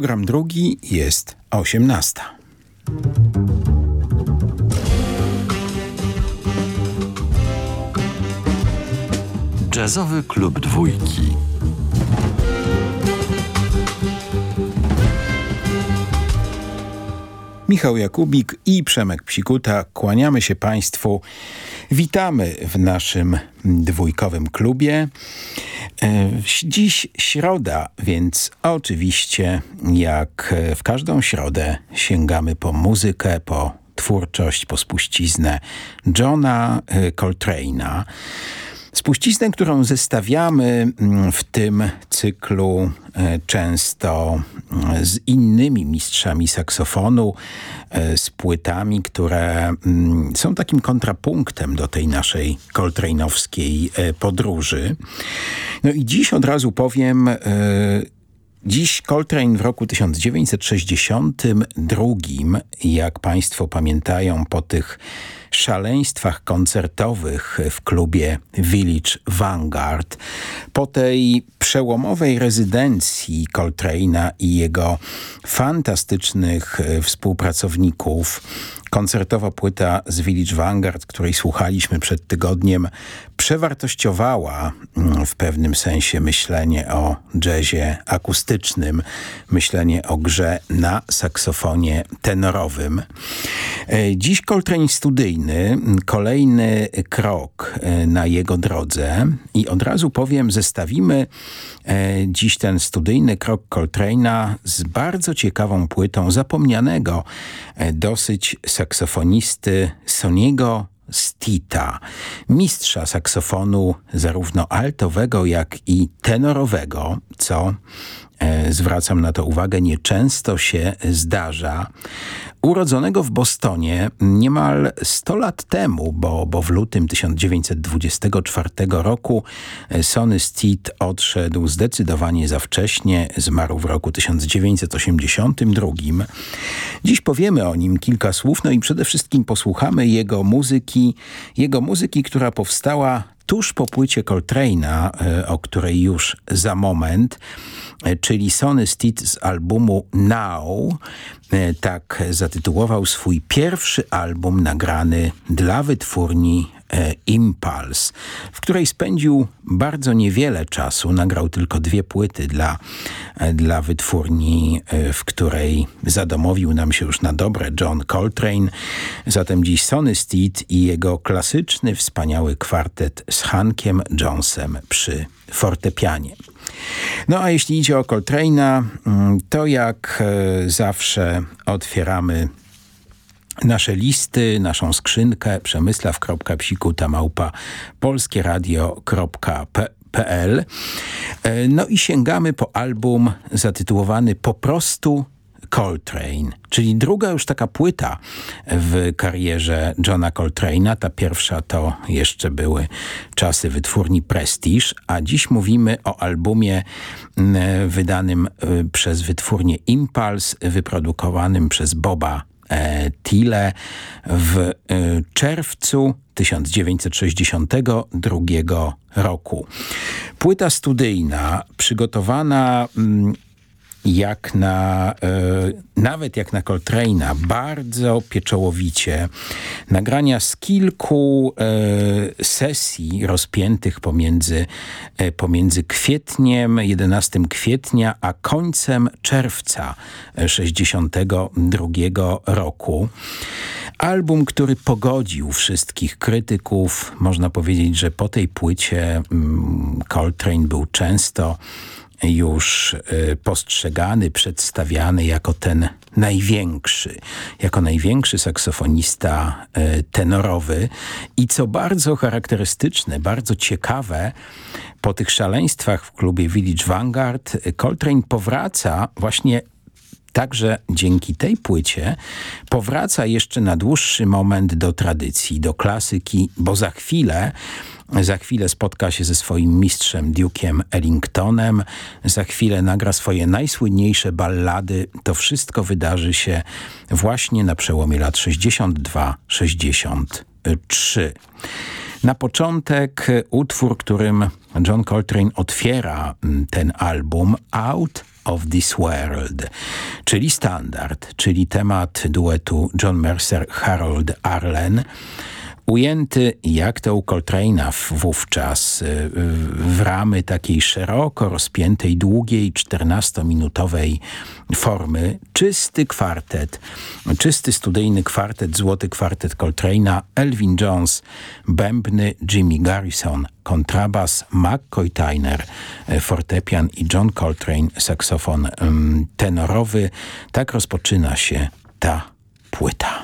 Program drugi jest 18. Jazzowy klub dwójki. Michał Jakubik i Przemek Psikuta. Kłaniamy się Państwu. Witamy w naszym dwójkowym klubie. E, dziś środa, więc oczywiście jak w każdą środę sięgamy po muzykę, po twórczość, po spuściznę Johna e, Coltrane'a. Spuściznę, którą zestawiamy mm, w tym cyklu e, często mm, z innymi mistrzami saksofonu, e, z płytami, które mm, są takim kontrapunktem do tej naszej coltrane'owskiej e, podróży. No i dziś od razu powiem, Dziś Coltrane w roku 1962, jak Państwo pamiętają po tych szaleństwach koncertowych w klubie Village Vanguard, po tej przełomowej rezydencji Coltrane'a i jego fantastycznych współpracowników, koncertowa płyta z Village Vanguard, której słuchaliśmy przed tygodniem, przewartościowała mm, w pewnym sensie myślenie o jazzie akustycznym, myślenie o grze na saksofonie tenorowym. E, dziś Coltrane studyjny, kolejny krok e, na jego drodze. I od razu powiem, zestawimy e, dziś ten studyjny krok Coltrane'a z bardzo ciekawą płytą zapomnianego dosyć saksofonisty Soniego Stita, mistrza saksofonu zarówno altowego, jak i tenorowego, co e, zwracam na to uwagę, nieczęsto się zdarza urodzonego w Bostonie niemal 100 lat temu, bo, bo w lutym 1924 roku Sonny Steed odszedł zdecydowanie za wcześnie, zmarł w roku 1982. Dziś powiemy o nim kilka słów, no i przede wszystkim posłuchamy jego muzyki, jego muzyki, która powstała tuż po płycie Coltrane'a, e, o której już za moment, e, czyli Sonny Steed z albumu Now, e, tak zatytułował swój pierwszy album nagrany dla wytwórni E, Impulse, w której spędził bardzo niewiele czasu. Nagrał tylko dwie płyty dla, e, dla wytwórni, e, w której zadomowił nam się już na dobre John Coltrane. Zatem dziś Sonny Steed i jego klasyczny, wspaniały kwartet z Hankiem Jonesem przy fortepianie. No a jeśli idzie o Coltrane'a, mm, to jak zawsze otwieramy nasze listy, naszą skrzynkę przemysław.psikuta małpa polskieradio.pl e, No i sięgamy po album zatytułowany po prostu Coltrane, czyli druga już taka płyta w karierze Johna Coltrane'a. Ta pierwsza to jeszcze były czasy wytwórni Prestige, a dziś mówimy o albumie wydanym e, przez wytwórnię Impulse, wyprodukowanym przez Boba E, Tile w e, czerwcu 1962 roku. Płyta studyjna przygotowana mm, jak na, e, nawet jak na Coltrane'a, bardzo pieczołowicie. Nagrania z kilku e, sesji rozpiętych pomiędzy, e, pomiędzy kwietniem, 11 kwietnia, a końcem czerwca 62 roku. Album, który pogodził wszystkich krytyków. Można powiedzieć, że po tej płycie mm, Coltrane był często już y, postrzegany, przedstawiany jako ten największy, jako największy saksofonista y, tenorowy. I co bardzo charakterystyczne, bardzo ciekawe, po tych szaleństwach w klubie Village Vanguard Coltrane powraca właśnie Także dzięki tej płycie powraca jeszcze na dłuższy moment do tradycji, do klasyki, bo za chwilę za chwilę spotka się ze swoim mistrzem Duke'em Ellingtonem. Za chwilę nagra swoje najsłynniejsze ballady. To wszystko wydarzy się właśnie na przełomie lat 62-63. Na początek utwór, którym John Coltrane otwiera ten album Out of this World, czyli standard, czyli temat duetu John Mercer-Harold Arlen, ujęty jak to u Coltrane'a wówczas y, w ramy takiej szeroko rozpiętej, długiej, 14-minutowej formy. Czysty kwartet, czysty studyjny kwartet, złoty kwartet Coltrane'a, Elvin Jones, bębny, Jimmy Garrison, kontrabas, McCoy Tyner, y, fortepian i John Coltrane, saksofon tenorowy. Tak rozpoczyna się ta płyta.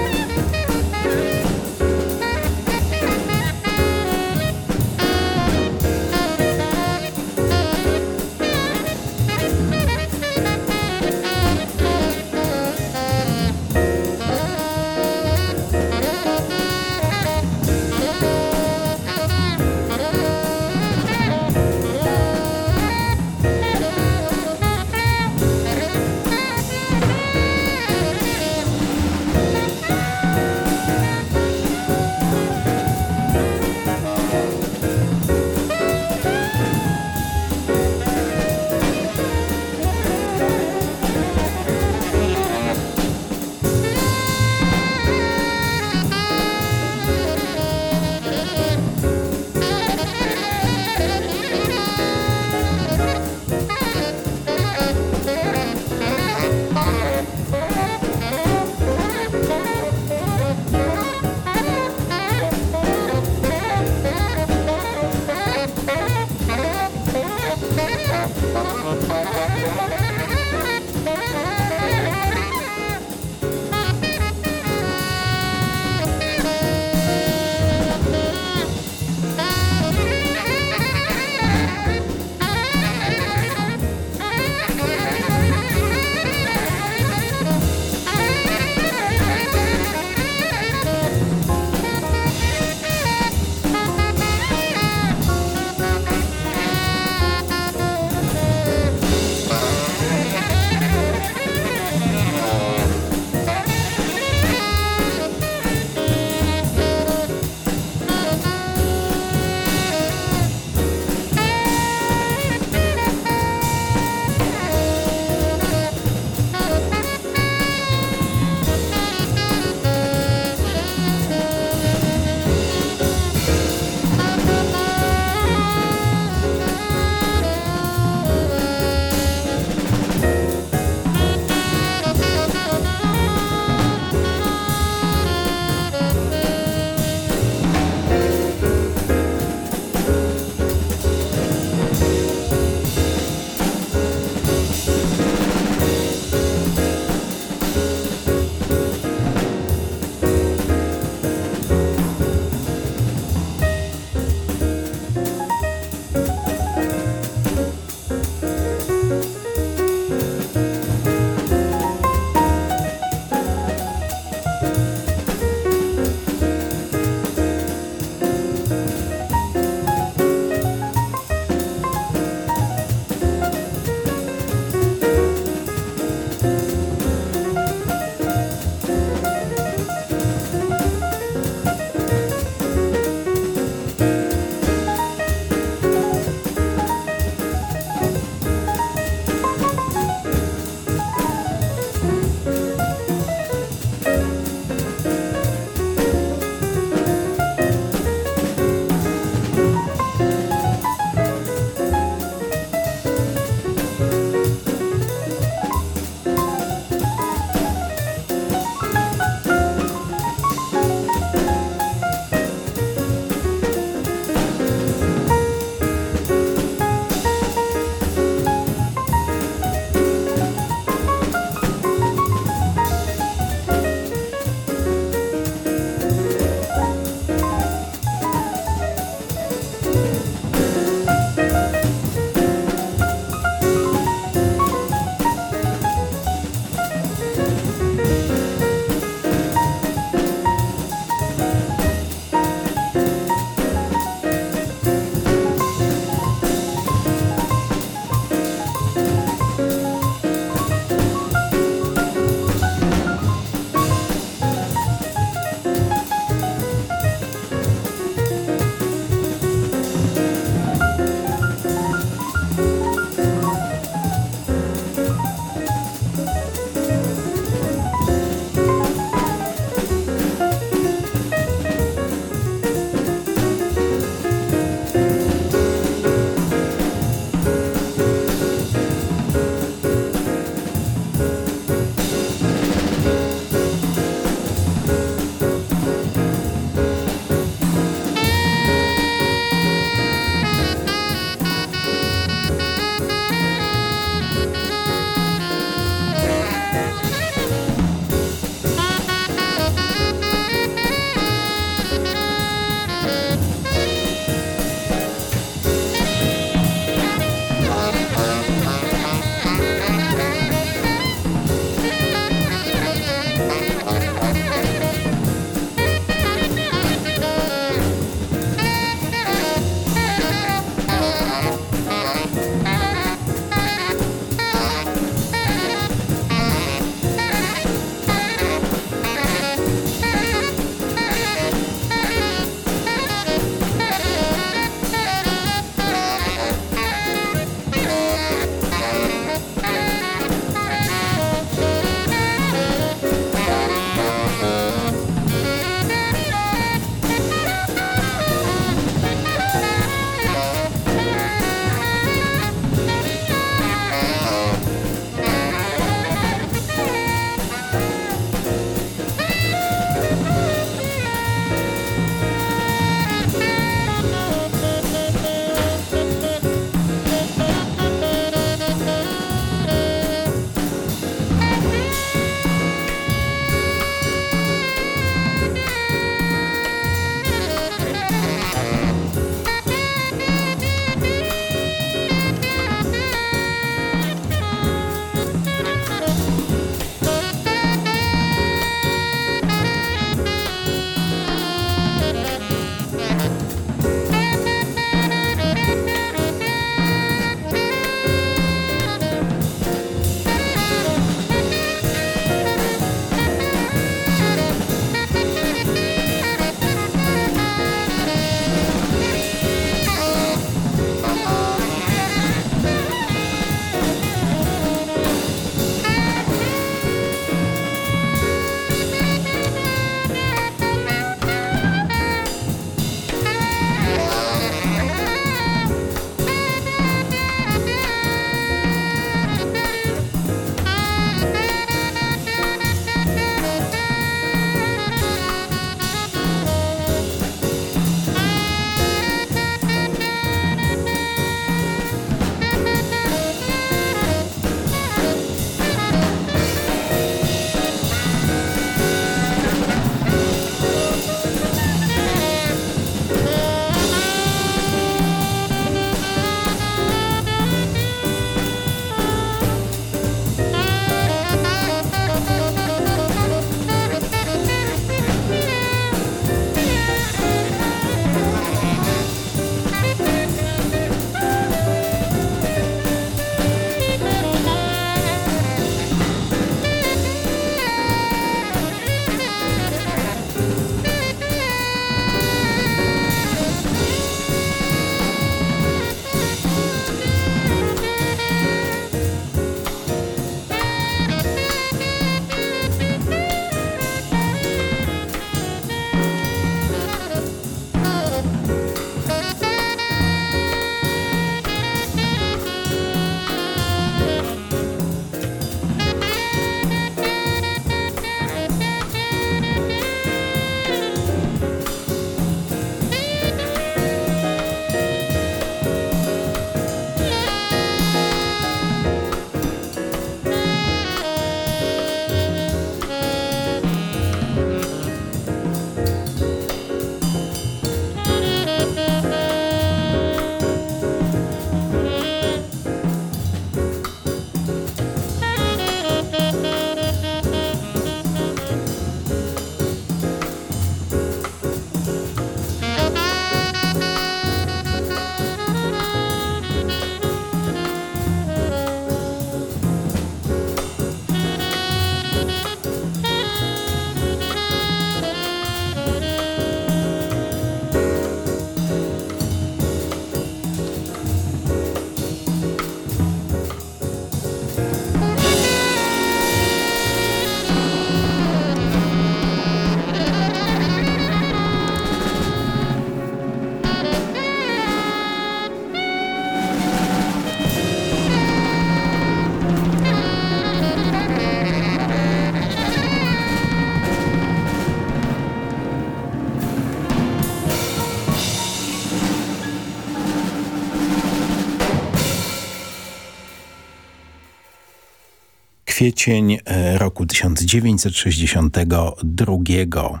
Kwiecień e, roku 1962.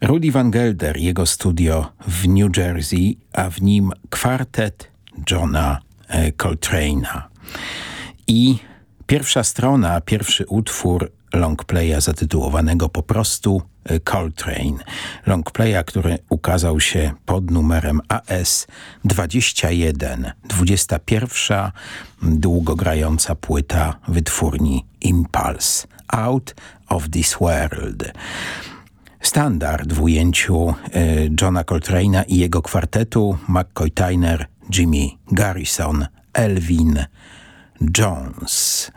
Rudy Van Gelder, jego studio w New Jersey, a w nim kwartet Johna e, Coltrane'a. I pierwsza strona, pierwszy utwór longplaya zatytułowanego po prostu e, Coltrane. Longplaya, który ukazał się pod numerem AS 21, 21 długogrająca płyta wytwórni Impulse. Out of this world. Standard w ujęciu y, Johna Coltrane'a i jego kwartetu McCoy Tyner, Jimmy Garrison, Elvin Jones.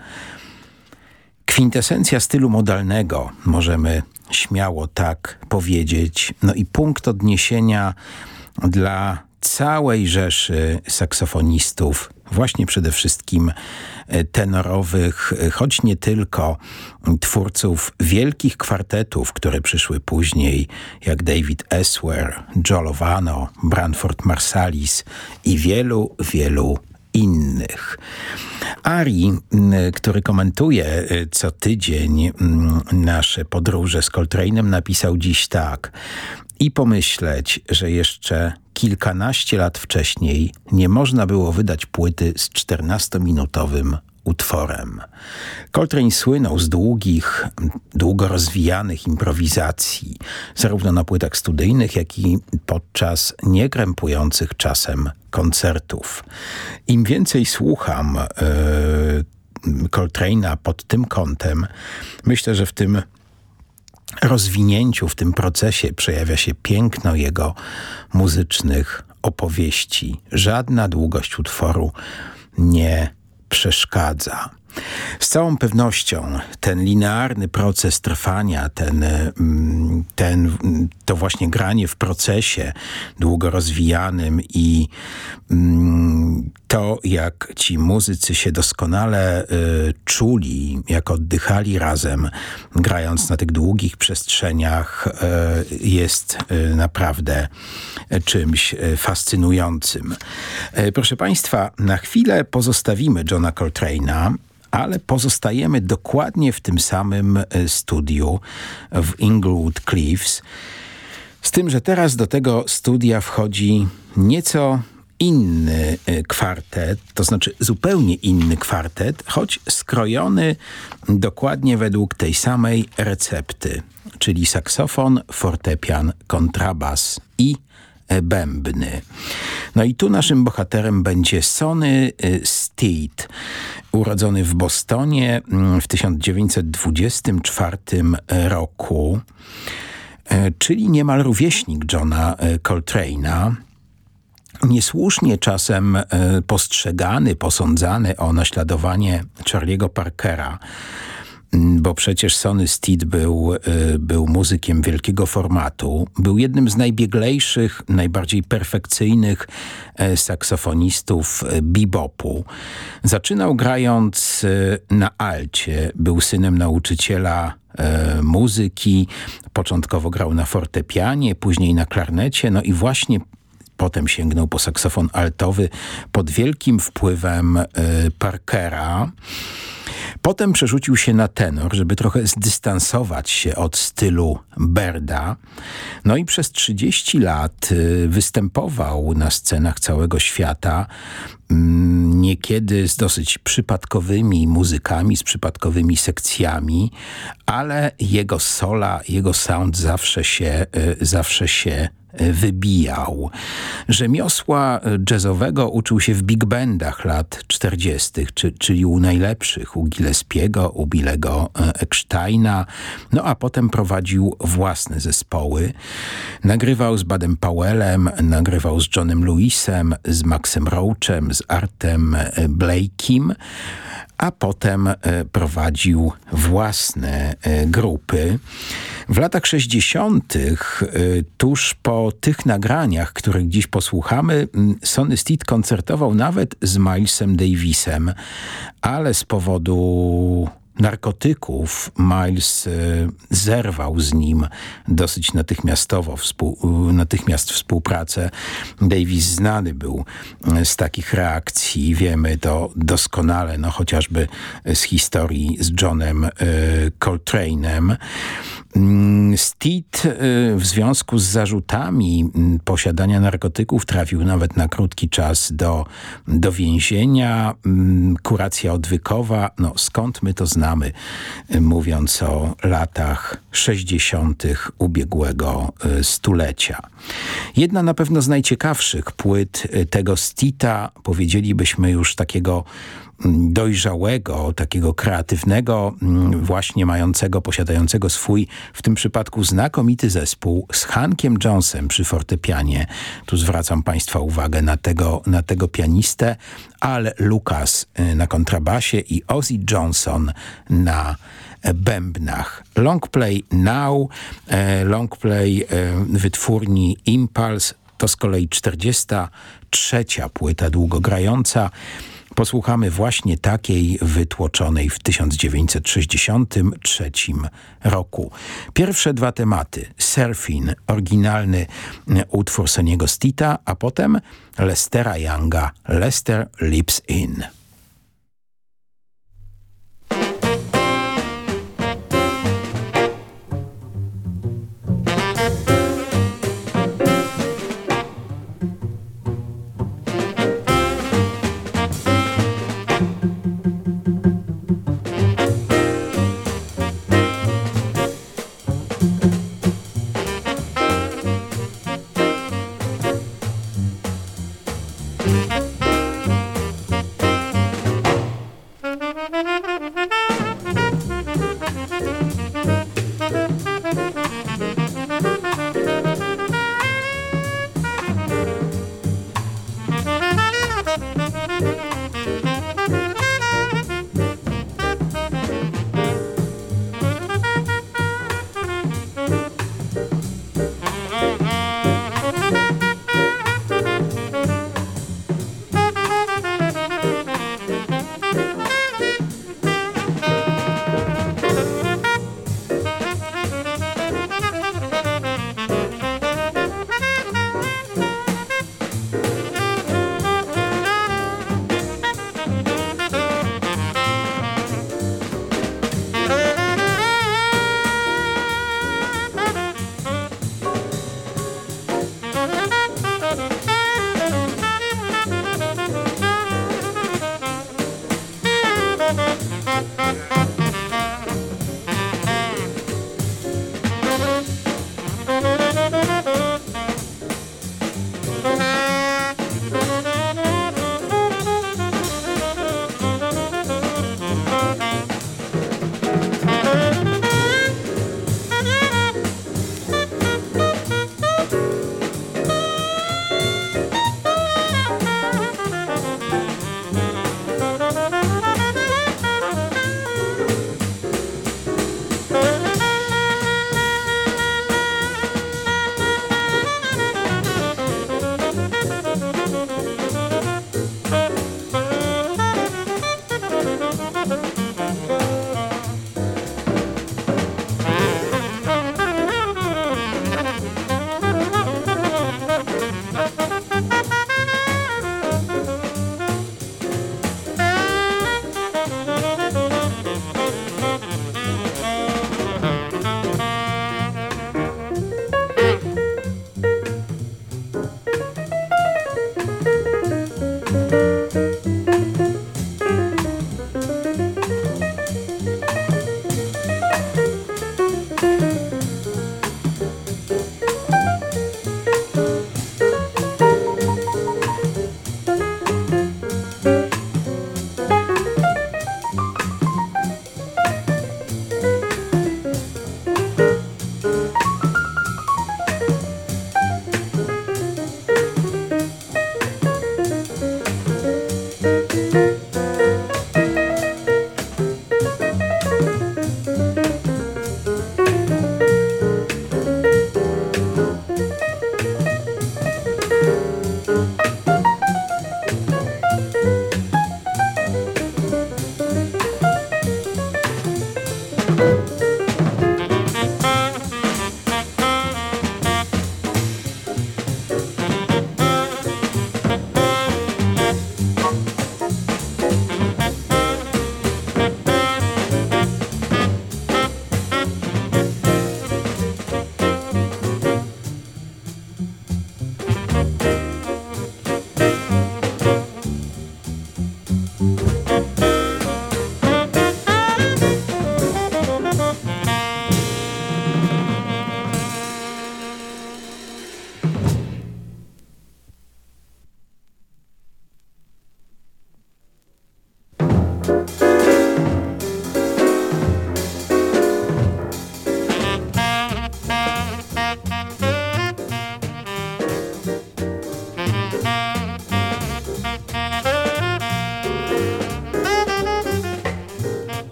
Kwintesencja stylu modalnego, możemy śmiało tak powiedzieć. No i punkt odniesienia dla całej rzeszy saksofonistów, właśnie przede wszystkim e, tenorowych, e, choć nie tylko twórców wielkich kwartetów, które przyszły później, jak David Eswer, Joe Lovano, Branford Marsalis i wielu, wielu innych. Ari, który komentuje y, co tydzień nasze podróże z Coltrane'em, napisał dziś tak. I pomyśleć, że jeszcze kilkanaście lat wcześniej nie można było wydać płyty z 14-minutowym utworem. Coltrane słynął z długich, długo rozwijanych improwizacji, zarówno na płytach studyjnych, jak i podczas niekrępujących czasem koncertów. Im więcej słucham yy, Coltrane'a pod tym kątem, myślę, że w tym rozwinięciu, w tym procesie przejawia się piękno jego muzycznych opowieści. Żadna długość utworu nie przeszkadza. Z całą pewnością ten linearny proces trwania, ten, mm, ten, to właśnie granie w procesie długo rozwijanym i mm, to, jak ci muzycy się doskonale y, czuli, jak oddychali razem, grając na tych długich przestrzeniach, y, jest y, naprawdę czymś y, fascynującym. Y, proszę Państwa, na chwilę pozostawimy Johna Coltrane'a, ale pozostajemy dokładnie w tym samym e, studiu w Inglewood Cliffs. Z tym, że teraz do tego studia wchodzi nieco inny e, kwartet, to znaczy zupełnie inny kwartet, choć skrojony dokładnie według tej samej recepty, czyli saksofon, fortepian, kontrabas i bębny. No i tu naszym bohaterem będzie Sonny y, Steed, urodzony w Bostonie mm, w 1924 roku, e, czyli niemal rówieśnik Johna e, Coltrane'a, niesłusznie czasem e, postrzegany, posądzany o naśladowanie Charlie'ego Parkera, bo przecież Sonny Steed był, y, był muzykiem wielkiego formatu. Był jednym z najbieglejszych, najbardziej perfekcyjnych e, saksofonistów e, bebopu. Zaczynał grając e, na alcie. Był synem nauczyciela muzyki. Początkowo grał na fortepianie, później na klarnecie. No i właśnie potem sięgnął po saksofon altowy pod wielkim wpływem Parkera. Potem przerzucił się na tenor, żeby trochę zdystansować się od stylu Berda. No i przez 30 lat y, występował na scenach całego świata, mm, niekiedy z dosyć przypadkowymi muzykami, z przypadkowymi sekcjami, ale jego sola, jego sound zawsze się, y, zawsze się wybijał. Rzemiosła jazzowego uczył się w big bandach lat 40., czy, czyli u najlepszych, u Gillespiego, u Billego Ecksteina, no a potem prowadził własne zespoły. Nagrywał z Badem Powellem, nagrywał z Johnem Lewisem, z Maxem Roachem, z Artem Blake'im, a potem e, prowadził własne e, grupy. W latach 60. E, tuż po tych nagraniach, których dziś posłuchamy, Sonny Steed koncertował nawet z Milesem Davisem, ale z powodu narkotyków Miles e, zerwał z nim dosyć natychmiastowo, współ, natychmiast współpracę. Davis znany był z takich reakcji, wiemy to doskonale, no chociażby z historii z Johnem e, Coltrane'em. Mm, Steed y, w związku z zarzutami mm, posiadania narkotyków trafił nawet na krótki czas do, do więzienia. Mm, kuracja odwykowa, no skąd my to znamy, y, mówiąc o latach 60. ubiegłego y, stulecia. Jedna na pewno z najciekawszych płyt tego Stita, powiedzielibyśmy już takiego dojrzałego, takiego kreatywnego, mm, właśnie mającego, posiadającego swój, w tym przypadku znakomity zespół z Hankiem Jonesem przy fortepianie. Tu zwracam Państwa uwagę na tego, na tego pianistę, Al Lucas y, na kontrabasie i Ozzy Johnson na bębnach. Long Play Now, e, long play e, wytwórni Impulse to z kolei 43. płyta długogrająca. Posłuchamy właśnie takiej wytłoczonej w 1963 roku. Pierwsze dwa tematy. Surfing, oryginalny utwór Soniego Stita, a potem Lestera Younga, Lester Lips In.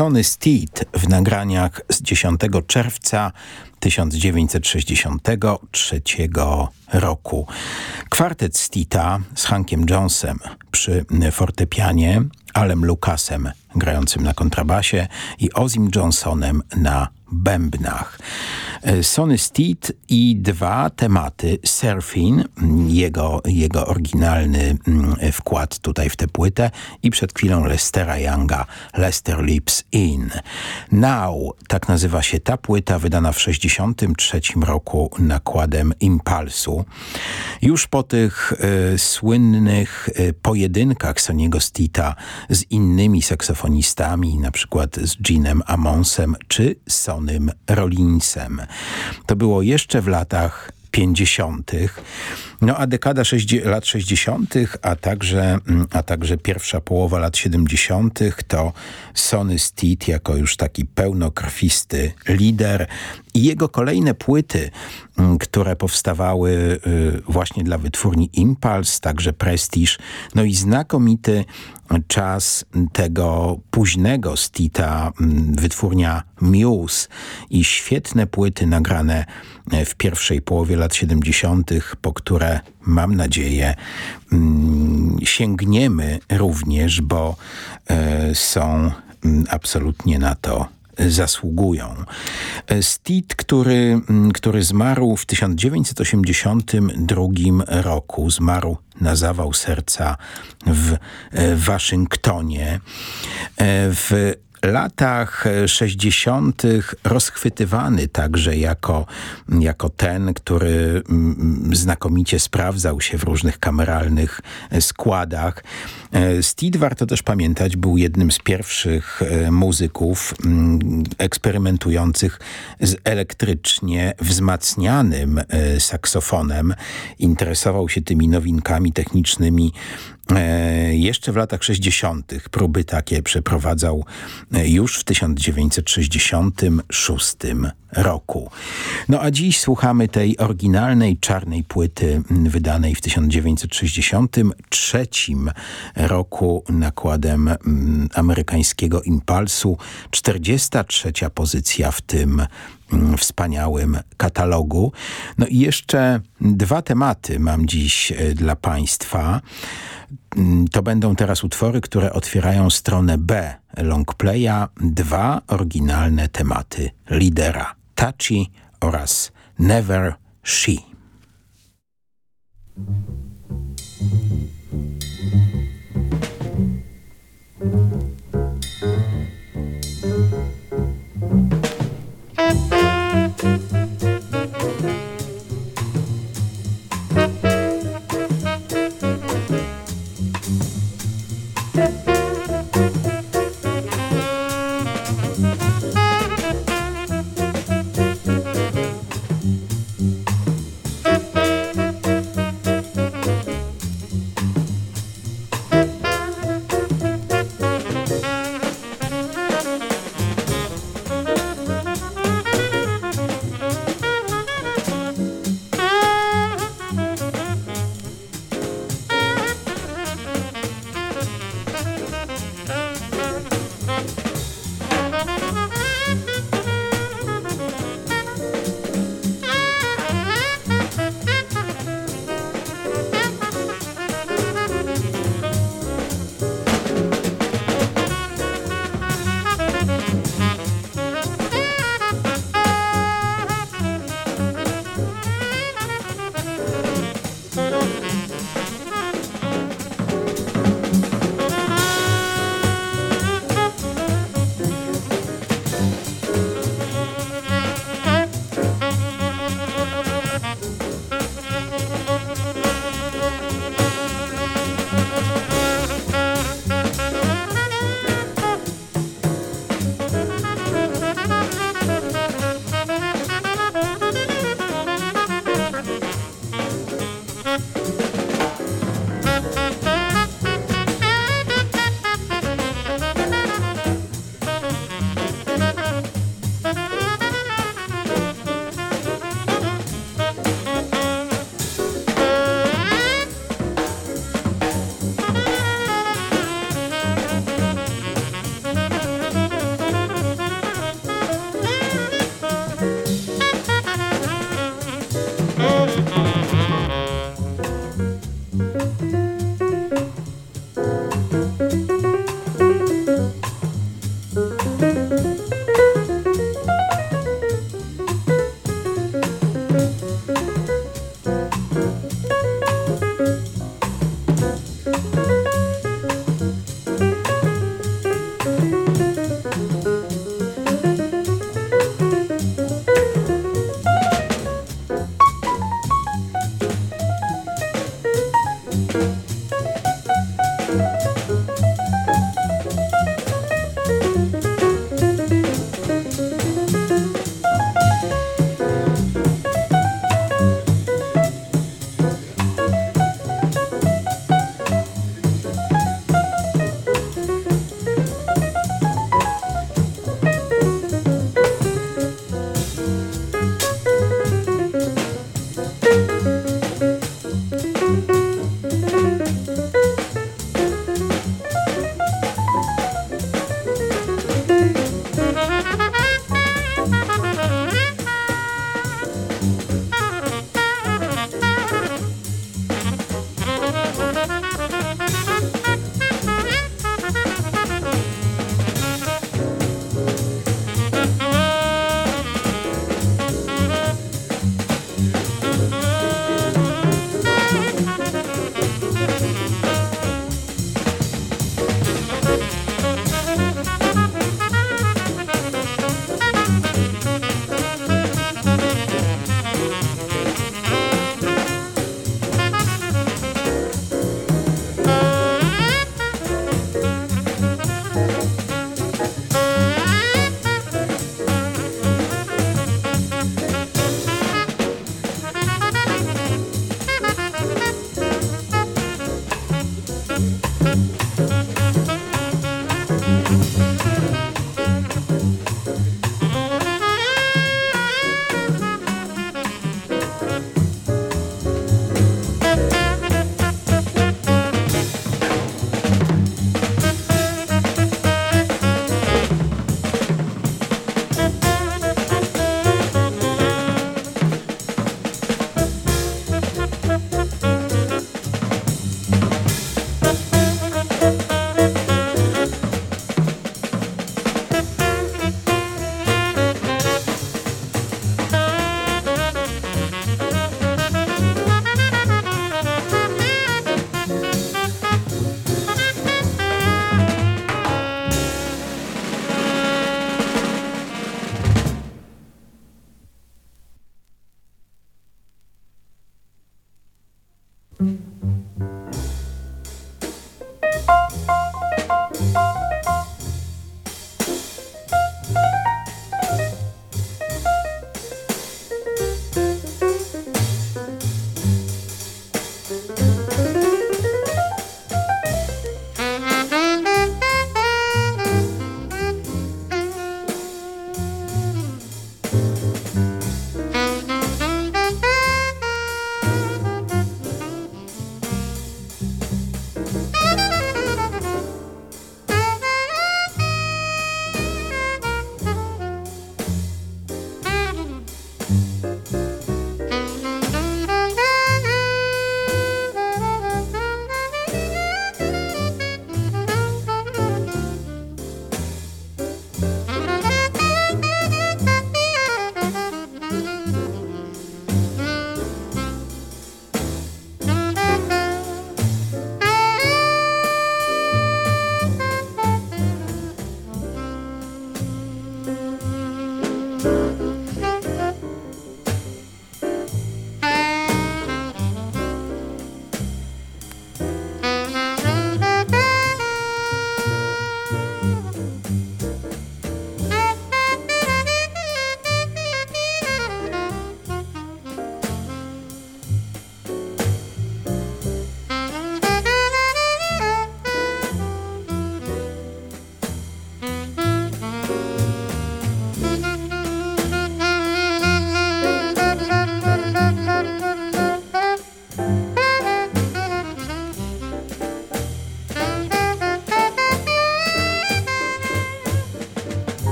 Sony Steed w nagraniach z 10 czerwca 1963 roku. Kwartet Steeta z Hankiem Jonesem przy fortepianie, Alem Lucasem grającym na kontrabasie i Ozim Johnsonem na bębnach. E, Sony Steed i dwa tematy. Surfing, jego, jego oryginalny mm, wkład tutaj w tę płytę i przed chwilą Lestera Younga, Lester Lips In. Now, tak nazywa się ta płyta, wydana w 1963 roku nakładem Impulsu. Już po tych y, słynnych y, pojedynkach Soniego Steeta z innymi saksofonistami, na przykład z Ginem Amonsem czy Sonym Rollinsem. To było jeszcze w latach 50. No a dekada lat 60., a także, mm, a także pierwsza połowa lat 70. to Sonny Steed jako już taki pełnokrwisty lider i jego kolejne płyty, mm, które powstawały y, właśnie dla wytwórni Impulse, także Prestige, no i znakomity czas tego późnego Stita, mm, wytwórnia Muse i świetne płyty nagrane e, w pierwszej połowie lat 70., po które mam nadzieję mm, sięgniemy również, bo e, są mm, absolutnie na to zasługują. Steed, który, który zmarł w 1982 roku, zmarł na zawał serca w Waszyngtonie. W latach 60. rozchwytywany także jako, jako ten, który mm, znakomicie sprawdzał się w różnych kameralnych składach. E, Steed, warto też pamiętać, był jednym z pierwszych e, muzyków mm, eksperymentujących z elektrycznie wzmacnianym e, saksofonem. Interesował się tymi nowinkami technicznymi E, jeszcze w latach 60. próby takie przeprowadzał e, już w 1966 roku. No a dziś słuchamy tej oryginalnej czarnej płyty wydanej w 1963 roku nakładem amerykańskiego Impulsu. 43. pozycja w tym wspaniałym katalogu. No i jeszcze dwa tematy mam dziś e, dla Państwa. Mm, to będą teraz utwory, które otwierają stronę B longplaya. Dwa oryginalne tematy lidera. Touchy oraz Never She.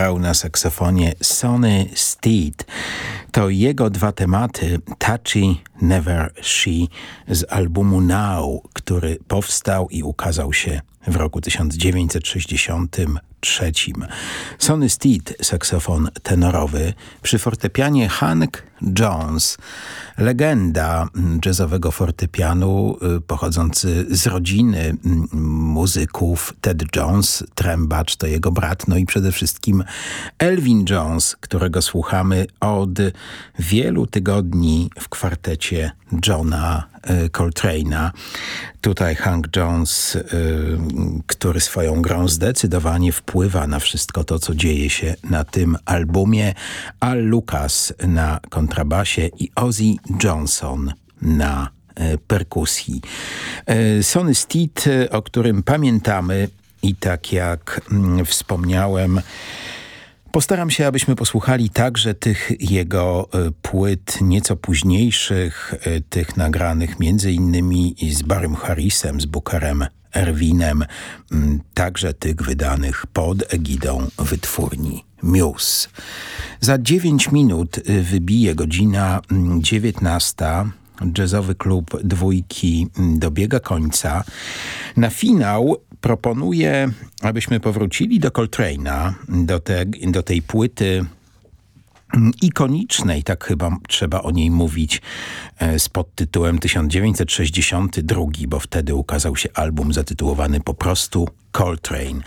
Grał na saksofonie Sonny Steed. To jego dwa tematy Touchy Never She z albumu Now, który powstał i ukazał się w roku 1960 trzecim. Sonny Steed, saksofon tenorowy, przy fortepianie Hank Jones, legenda jazzowego fortepianu y, pochodzący z rodziny mm, muzyków Ted Jones, trębacz to jego brat, no i przede wszystkim Elvin Jones, którego słuchamy od wielu tygodni w kwartecie Johna y, Coltrane'a. Tutaj Hank Jones, y, który swoją grą zdecydowanie wpływa na wszystko to, co dzieje się na tym albumie. Al Lucas na kontrabasie i Ozzy Johnson na y, perkusji. Sonny Steed, o którym pamiętamy i tak jak mm, wspomniałem, Postaram się, abyśmy posłuchali także tych jego e, płyt nieco późniejszych, e, tych nagranych między innymi z Barrym Harrisem, z Bookerem Erwinem, także tych wydanych pod egidą wytwórni Muse. Za 9 minut e, wybije godzina 19 jazzowy klub dwójki dobiega końca. Na finał proponuję, abyśmy powrócili do Coltrane'a, do, te, do tej płyty ikonicznej, tak chyba trzeba o niej mówić, e, z podtytułem 1962, bo wtedy ukazał się album zatytułowany po prostu Coltrane.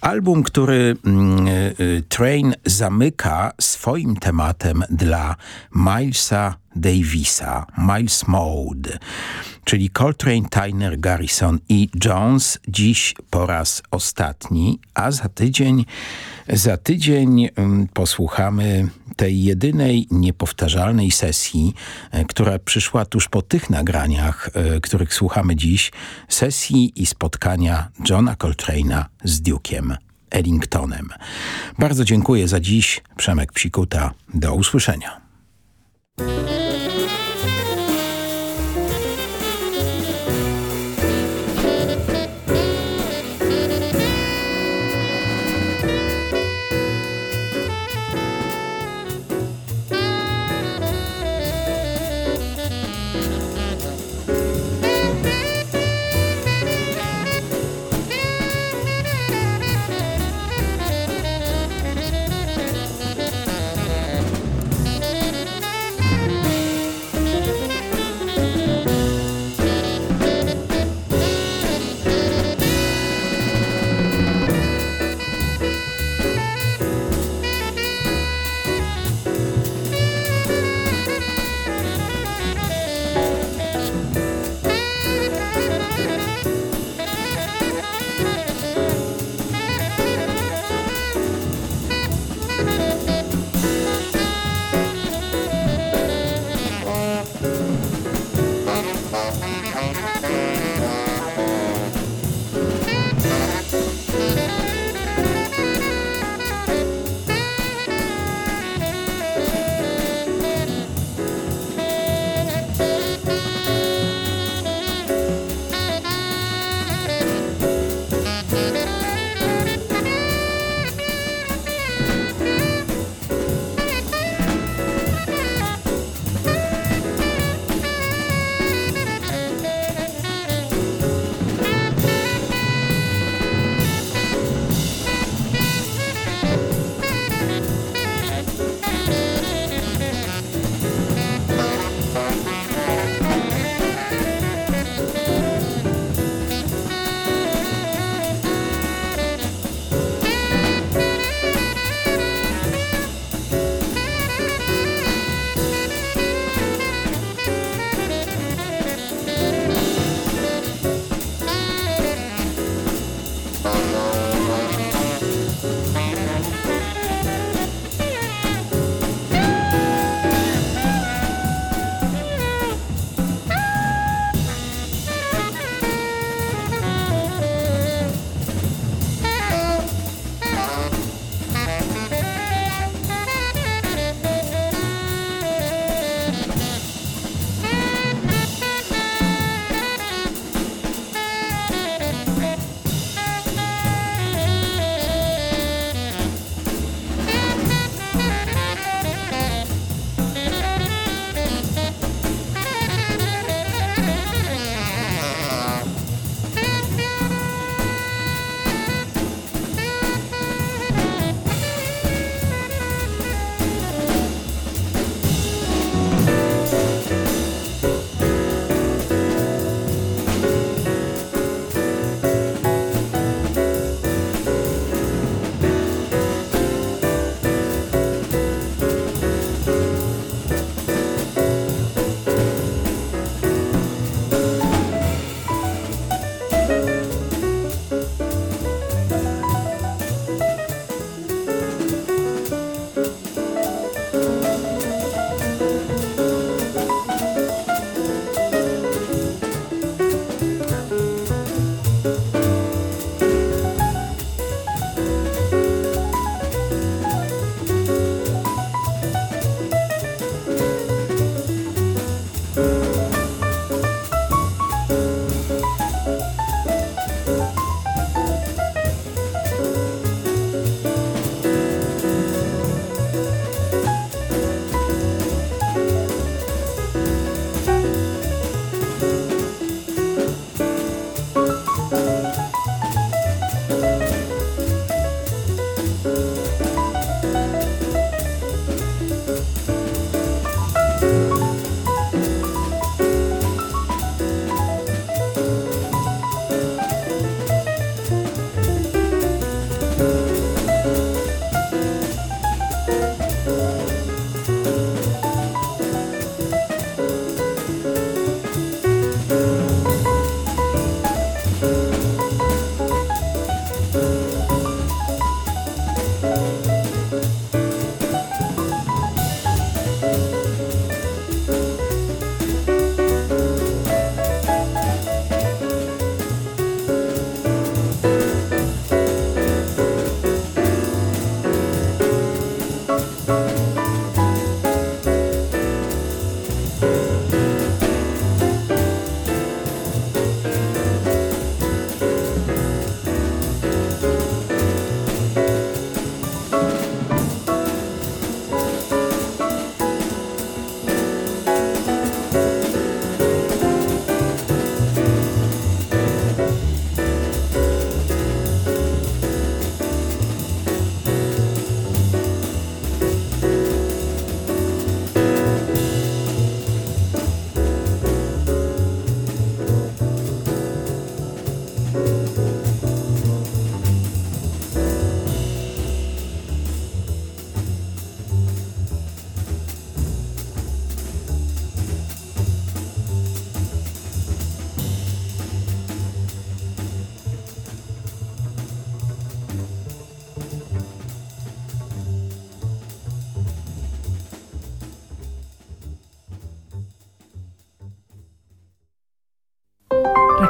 Album, który mm, e, e, Train zamyka swoim tematem dla Milesa Davisa, Miles Mode, czyli Coltrane, Tyner, Garrison i Jones dziś po raz ostatni, a za tydzień, za tydzień um, posłuchamy tej jedynej niepowtarzalnej sesji, e, która przyszła tuż po tych nagraniach, e, których słuchamy dziś, sesji i spotkania Johna Coltrane'a z Duke'em Ellingtonem. Bardzo dziękuję za dziś. Przemek Psikuta. Do usłyszenia.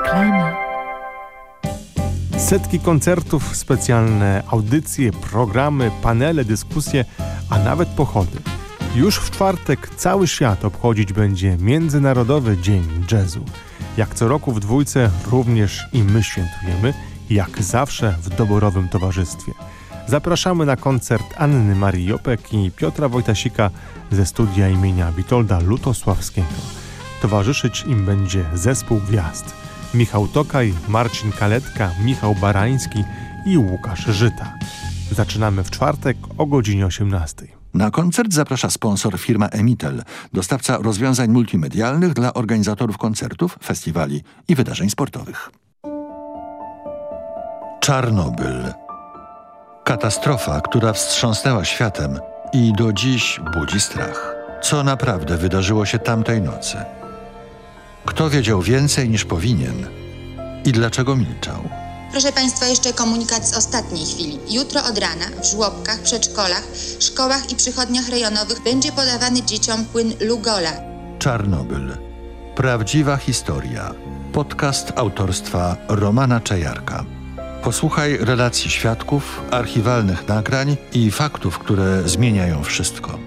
Reklama. Setki koncertów, specjalne audycje, programy, panele, dyskusje, a nawet pochody. Już w czwartek cały świat obchodzić będzie Międzynarodowy Dzień Jazzu. Jak co roku w dwójce również i my świętujemy, jak zawsze w doborowym towarzystwie. Zapraszamy na koncert Anny Marii Jopek i Piotra Wojtasika ze studia imienia Witolda Lutosławskiego. Towarzyszyć im będzie zespół gwiazd. Michał Tokaj, Marcin Kaletka, Michał Barański i Łukasz Żyta. Zaczynamy w czwartek o godzinie 18. Na koncert zaprasza sponsor firma Emitel, dostawca rozwiązań multimedialnych dla organizatorów koncertów, festiwali i wydarzeń sportowych. Czarnobyl. Katastrofa, która wstrząsnęła światem i do dziś budzi strach. Co naprawdę wydarzyło się tamtej nocy? Kto wiedział więcej niż powinien i dlaczego milczał? Proszę Państwa, jeszcze komunikat z ostatniej chwili. Jutro od rana w żłobkach, przedszkolach, szkołach i przychodniach rejonowych będzie podawany dzieciom płyn Lugola. Czarnobyl. Prawdziwa historia. Podcast autorstwa Romana Czajarka. Posłuchaj relacji świadków, archiwalnych nagrań i faktów, które zmieniają wszystko.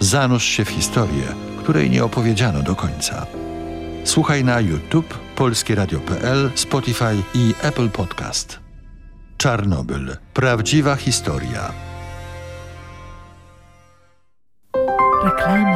Zanurz się w historię, której nie opowiedziano do końca. Słuchaj na YouTube, polskieradio.pl, Spotify i Apple Podcast. Czarnobyl. Prawdziwa historia. Reklama.